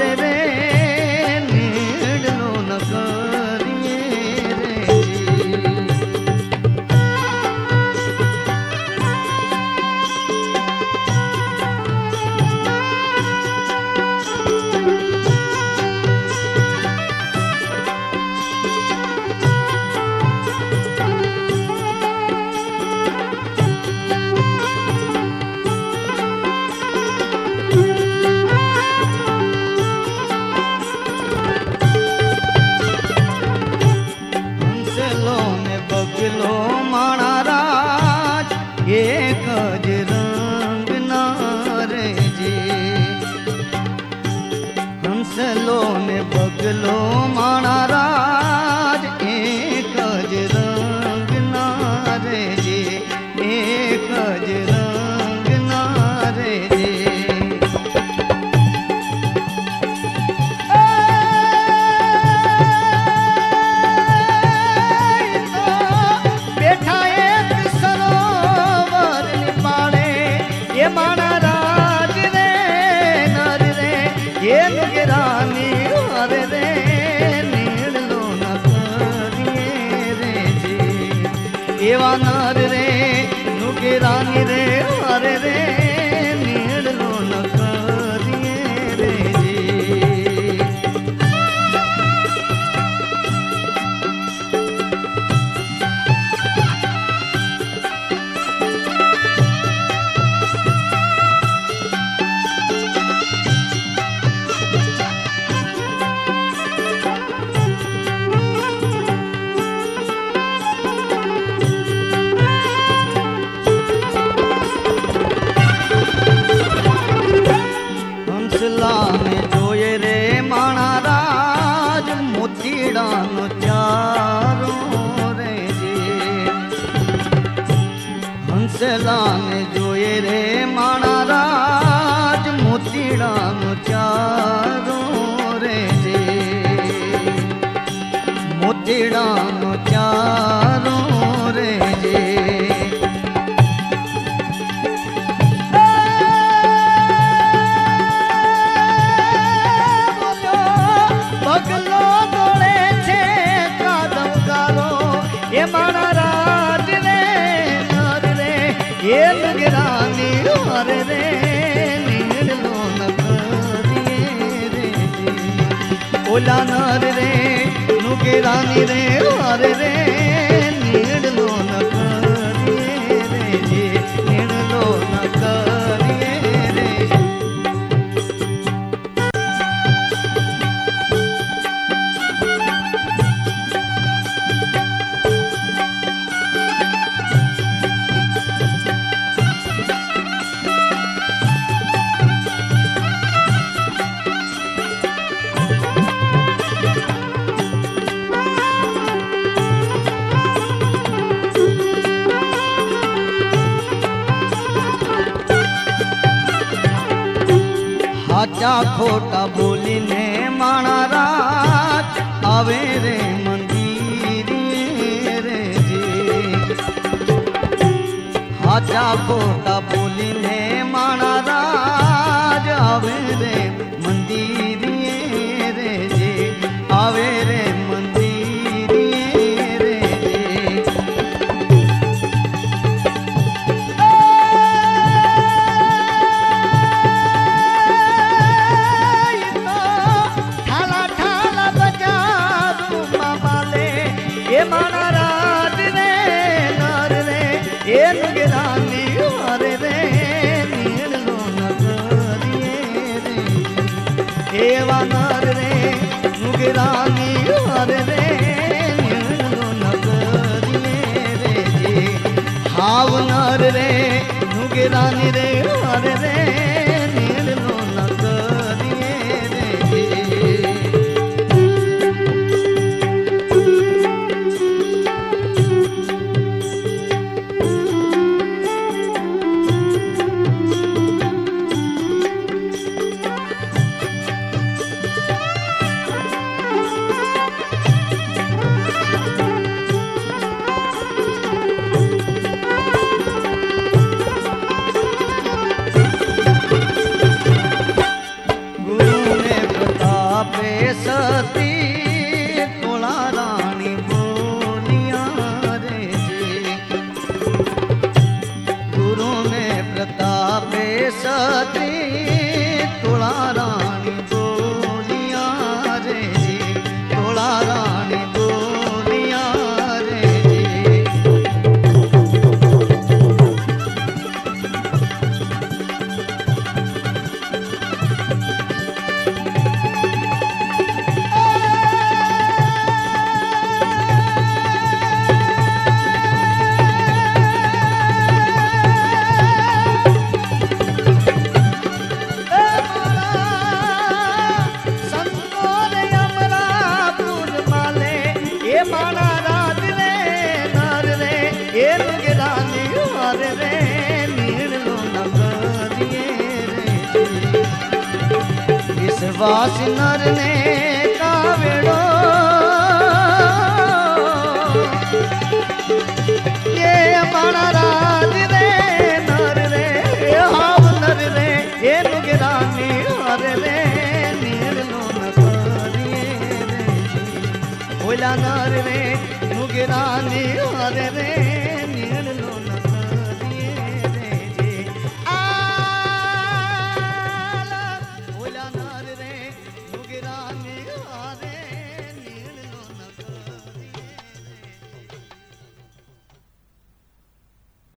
Baby. lo Ram સલાને જોઈએ રે માણા રાજ મોતીડાનો ચારો રે મોતીડાનો ઓલા નર રે નુકે રાની રે હારે રે. સાચા ખોટા બોલીને માણા રાત આવે રે મંદિર રે સાચા ખોટા में सती। વિશ્વાસ નર